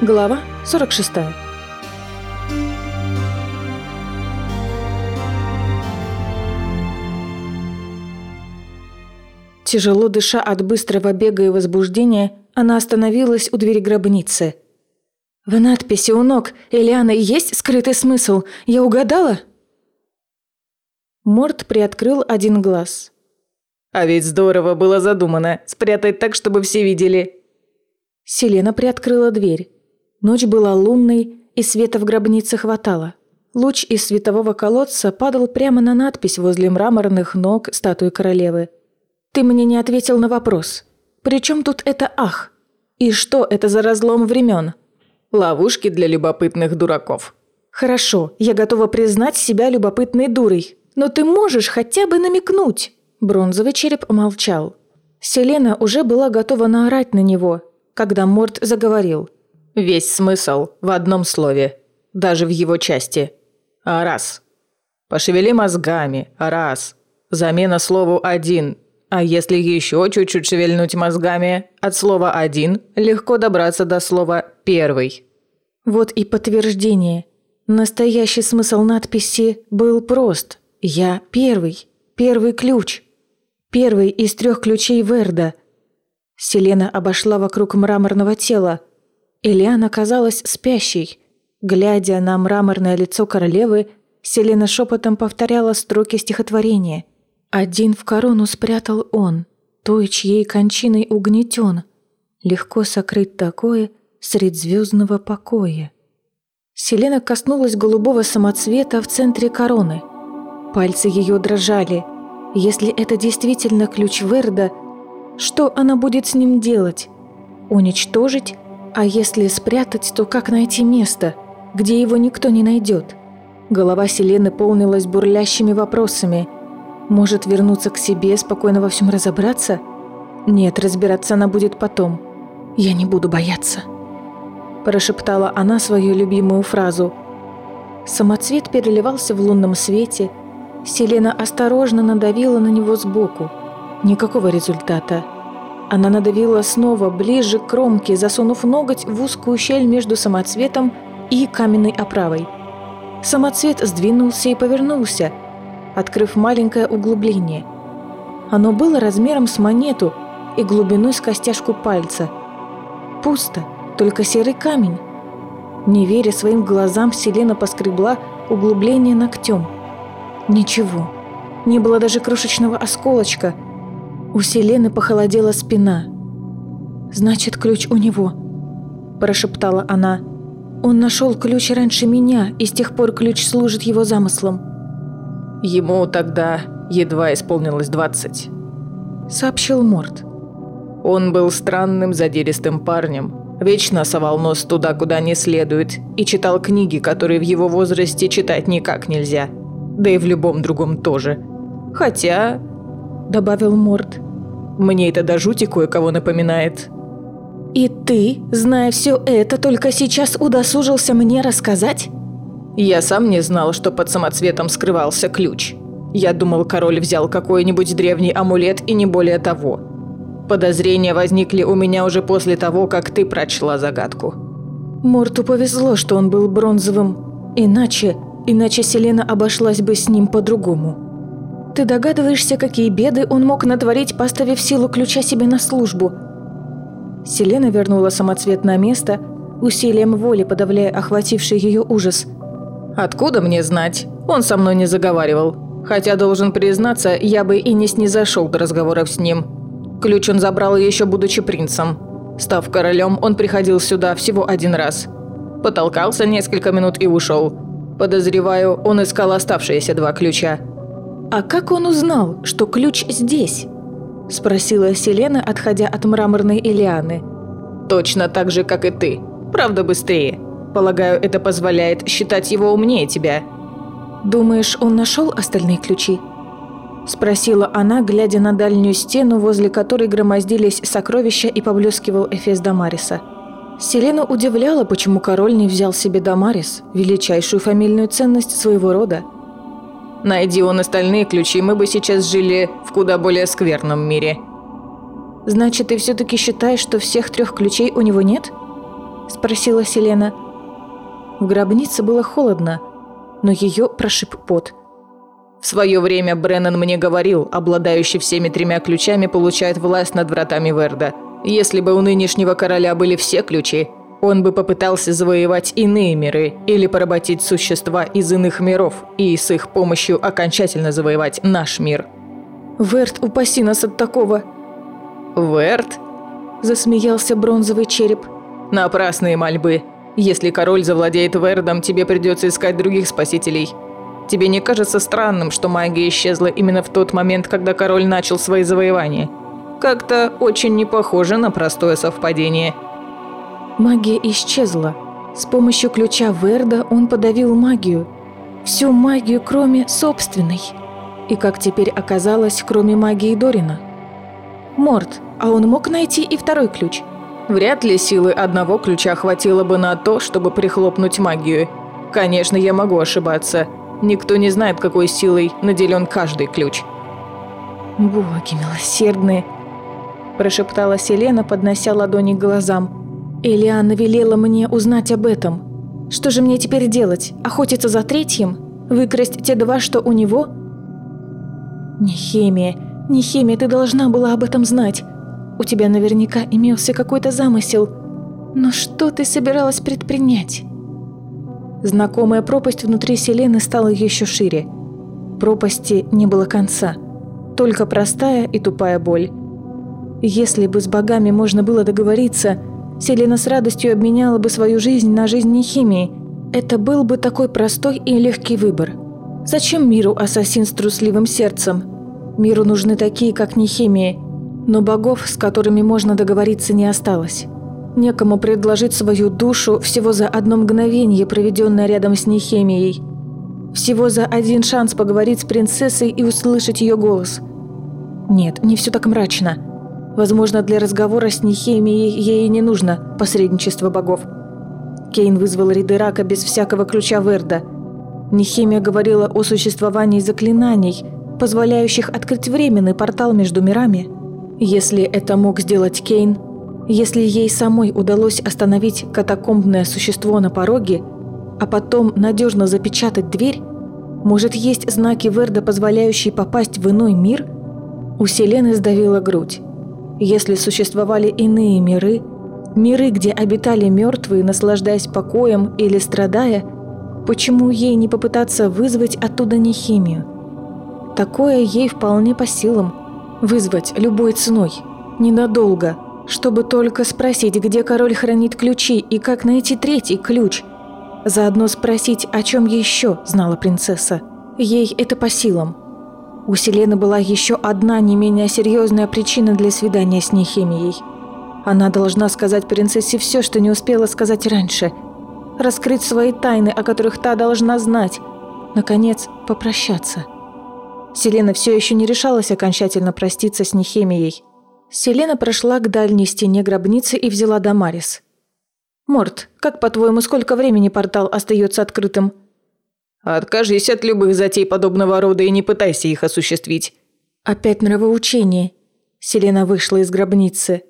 Глава 46. Тяжело дыша от быстрого бега и возбуждения, она остановилась у двери гробницы. «В надписи у ног Элианы есть скрытый смысл? Я угадала?» Морд приоткрыл один глаз. «А ведь здорово было задумано. Спрятать так, чтобы все видели». Селена приоткрыла дверь. Ночь была лунной, и света в гробнице хватало. Луч из светового колодца падал прямо на надпись возле мраморных ног статуи королевы. «Ты мне не ответил на вопрос. Причем тут это «ах»? И что это за разлом времен? «Ловушки для любопытных дураков». «Хорошо, я готова признать себя любопытной дурой. Но ты можешь хотя бы намекнуть?» Бронзовый череп молчал. Селена уже была готова наорать на него, когда Морд заговорил – Весь смысл в одном слове, даже в его части. А раз. Пошевели мозгами. А раз. Замена слову «один». А если еще чуть-чуть шевельнуть мозгами, от слова «один» легко добраться до слова «первый». Вот и подтверждение. Настоящий смысл надписи был прост. «Я первый. Первый ключ. Первый из трех ключей Верда». Селена обошла вокруг мраморного тела – Ильяна казалась спящей. Глядя на мраморное лицо королевы, Селена шепотом повторяла строки стихотворения. «Один в корону спрятал он, той, чьей кончиной угнетен. Легко сокрыть такое средь звездного покоя». Селена коснулась голубого самоцвета в центре короны. Пальцы ее дрожали. Если это действительно ключ Верда, что она будет с ним делать? Уничтожить а если спрятать, то как найти место, где его никто не найдет? Голова Селены полнилась бурлящими вопросами. Может вернуться к себе, спокойно во всем разобраться? Нет, разбираться она будет потом. «Я не буду бояться», – прошептала она свою любимую фразу. Самоцвет переливался в лунном свете. Селена осторожно надавила на него сбоку. Никакого результата. Она надавила снова, ближе к кромке, засунув ноготь в узкую щель между самоцветом и каменной оправой. Самоцвет сдвинулся и повернулся, открыв маленькое углубление. Оно было размером с монету и глубиной с костяшку пальца. Пусто, только серый камень. Не веря своим глазам, Селена поскребла углубление ногтем. Ничего. Не было даже крошечного осколочка – у Селены похолодела спина. «Значит, ключ у него», – прошептала она. «Он нашел ключ раньше меня, и с тех пор ключ служит его замыслом». «Ему тогда едва исполнилось двадцать», – сообщил Морд. «Он был странным задиристым парнем, вечно совал нос туда, куда не следует, и читал книги, которые в его возрасте читать никак нельзя, да и в любом другом тоже. Хотя – добавил Морд. «Мне это до жути кое-кого напоминает». «И ты, зная все это, только сейчас удосужился мне рассказать?» «Я сам не знал, что под самоцветом скрывался ключ. Я думал, король взял какой-нибудь древний амулет и не более того. Подозрения возникли у меня уже после того, как ты прочла загадку». Морту повезло, что он был бронзовым. Иначе, иначе Селена обошлась бы с ним по-другому. Ты догадываешься, какие беды он мог натворить, поставив силу ключа себе на службу?» Селена вернула самоцвет на место, усилием воли подавляя охвативший ее ужас. «Откуда мне знать? Он со мной не заговаривал. Хотя, должен признаться, я бы и не снизошел до разговоров с ним. Ключ он забрал еще будучи принцем. Став королем, он приходил сюда всего один раз. Потолкался несколько минут и ушел. Подозреваю, он искал оставшиеся два ключа. «А как он узнал, что ключ здесь?» – спросила Селена, отходя от мраморной Элианы. «Точно так же, как и ты. Правда, быстрее. Полагаю, это позволяет считать его умнее тебя». «Думаешь, он нашел остальные ключи?» Спросила она, глядя на дальнюю стену, возле которой громоздились сокровища и поблескивал Эфес Дамариса. Селена удивляла, почему король не взял себе Дамарис, величайшую фамильную ценность своего рода – Найди он остальные ключи, мы бы сейчас жили в куда более скверном мире. Значит, ты все-таки считаешь, что всех трех ключей у него нет? – спросила Селена. В гробнице было холодно, но ее прошиб пот. В свое время Бреннан мне говорил, обладающий всеми тремя ключами получает власть над вратами Верда. Если бы у нынешнего короля были все ключи, он бы попытался завоевать иные миры или поработить существа из иных миров и с их помощью окончательно завоевать наш мир. «Верт, упаси нас от такого!» «Верт?» – засмеялся бронзовый череп. «Напрасные мольбы. Если король завладеет Вердом, тебе придется искать других спасителей. Тебе не кажется странным, что магия исчезла именно в тот момент, когда король начал свои завоевания? Как-то очень не похоже на простое совпадение». Магия исчезла. С помощью ключа Верда он подавил магию. Всю магию, кроме собственной. И, как теперь оказалось, кроме магии Дорина. Морт, а он мог найти и второй ключ? Вряд ли силы одного ключа хватило бы на то, чтобы прихлопнуть магию. Конечно, я могу ошибаться. Никто не знает, какой силой наделен каждый ключ. «Боги милосердные!» – прошептала Селена, поднося ладони к глазам. Элиана велела мне узнать об этом. Что же мне теперь делать? Охотиться за третьим? Выкрасть те два, что у него? Не химия, не химия, ты должна была об этом знать. У тебя наверняка имелся какой-то замысел. Но что ты собиралась предпринять? Знакомая пропасть внутри Селены стала еще шире. Пропасти не было конца. Только простая и тупая боль. Если бы с богами можно было договориться, Селена с радостью обменяла бы свою жизнь на жизнь Нехимии. Это был бы такой простой и легкий выбор. Зачем миру ассасин с трусливым сердцем? Миру нужны такие, как Нехимии. Но богов, с которыми можно договориться, не осталось. Некому предложить свою душу всего за одно мгновение, проведенное рядом с Нехемией. Всего за один шанс поговорить с принцессой и услышать ее голос. Нет, не все так мрачно. Возможно, для разговора с Нихемией ей не нужно посредничество богов. Кейн вызвал Ридерака без всякого ключа Верда. Нихемия говорила о существовании заклинаний, позволяющих открыть временный портал между мирами. Если это мог сделать Кейн, если ей самой удалось остановить катакомбное существо на пороге, а потом надежно запечатать дверь, может, есть знаки Верда, позволяющие попасть в иной мир? У Селены сдавила грудь. Если существовали иные миры, миры, где обитали мертвые, наслаждаясь покоем или страдая, почему ей не попытаться вызвать оттуда нехимию? Такое ей вполне по силам. Вызвать любой ценой, ненадолго, чтобы только спросить, где король хранит ключи и как найти третий ключ. Заодно спросить, о чем еще знала принцесса. Ей это по силам. У Селены была еще одна не менее серьезная причина для свидания с Нехемией. Она должна сказать принцессе все, что не успела сказать раньше. Раскрыть свои тайны, о которых та должна знать. Наконец, попрощаться. Селена все еще не решалась окончательно проститься с Нехемией. Селена прошла к дальней стене гробницы и взяла Дамарис. «Морт, как по-твоему, сколько времени портал остается открытым?» Откажись от любых затей подобного рода и не пытайся их осуществить. Опять нравоучение. Селена вышла из гробницы.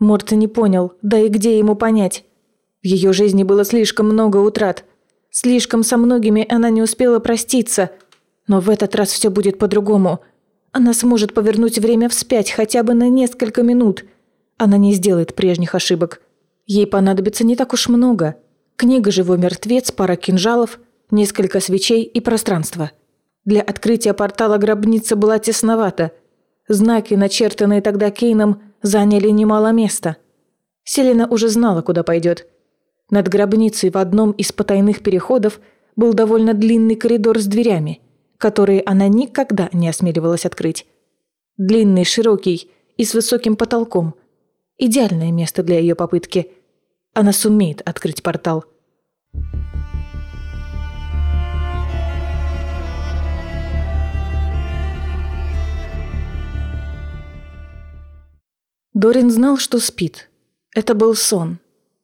Морта не понял, да и где ему понять. В ее жизни было слишком много утрат. Слишком со многими она не успела проститься. Но в этот раз все будет по-другому. Она сможет повернуть время вспять хотя бы на несколько минут. Она не сделает прежних ошибок. Ей понадобится не так уж много. Книга «Живой мертвец», пара кинжалов – несколько свечей и пространство. Для открытия портала гробница была тесновата. Знаки, начертанные тогда Кейном, заняли немало места. Селена уже знала, куда пойдет. Над гробницей в одном из потайных переходов был довольно длинный коридор с дверями, которые она никогда не осмеливалась открыть. Длинный, широкий и с высоким потолком. Идеальное место для ее попытки. Она сумеет открыть портал. Дорин знал, что спит. Это был сон.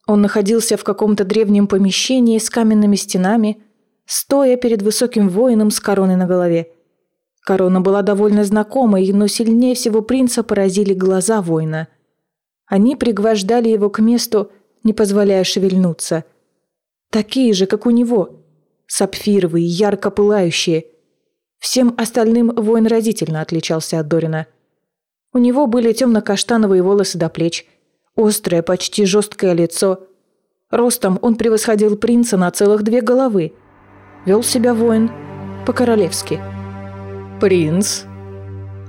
Он находился в каком-то древнем помещении с каменными стенами, стоя перед высоким воином с короной на голове. Корона была довольно знакомой, но сильнее всего принца поразили глаза воина. Они пригвождали его к месту, не позволяя шевельнуться. Такие же, как у него. Сапфировые, ярко пылающие. Всем остальным воин разительно отличался от Дорина. У него были темно-каштановые волосы до плеч, острое, почти жесткое лицо. Ростом он превосходил принца на целых две головы. Вел себя воин по-королевски. «Принц?»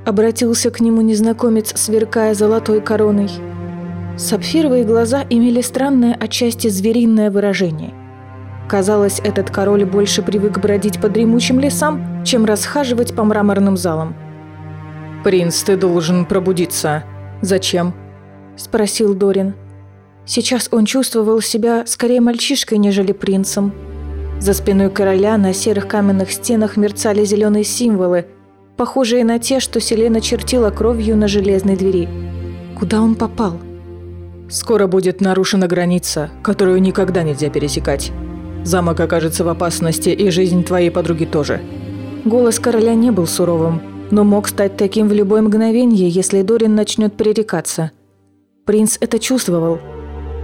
Обратился к нему незнакомец, сверкая золотой короной. Сапфировые глаза имели странное, отчасти звериное выражение. Казалось, этот король больше привык бродить по дремучим лесам, чем расхаживать по мраморным залам. «Принц, ты должен пробудиться. Зачем?» – спросил Дорин. Сейчас он чувствовал себя скорее мальчишкой, нежели принцем. За спиной короля на серых каменных стенах мерцали зеленые символы, похожие на те, что Селена чертила кровью на железной двери. Куда он попал? «Скоро будет нарушена граница, которую никогда нельзя пересекать. Замок окажется в опасности, и жизнь твоей подруги тоже». Голос короля не был суровым, но мог стать таким в любое мгновение, если Дорин начнет пререкаться. Принц это чувствовал.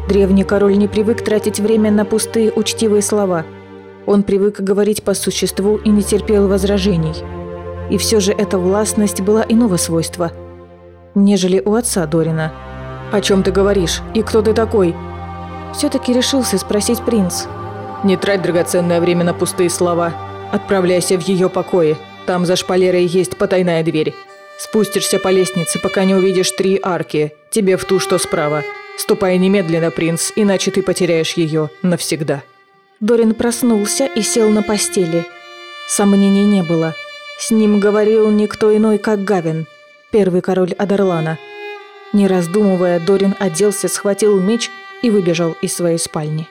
Древний король не привык тратить время на пустые учтивые слова. Он привык говорить по существу и не терпел возражений. И все же эта властность была иного свойства, нежели у отца Дорина. «О чем ты говоришь? И кто ты такой?» Все-таки решился спросить принц. «Не трать драгоценное время на пустые слова. Отправляйся в ее покои. Там за шпалерой есть потайная дверь. Спустишься по лестнице, пока не увидишь три арки. Тебе в ту, что справа. Ступай немедленно, принц, иначе ты потеряешь ее навсегда». Дорин проснулся и сел на постели. Сомнений не было. С ним говорил никто иной, как Гавин, первый король Адерлана. Не раздумывая, Дорин оделся, схватил меч и выбежал из своей спальни.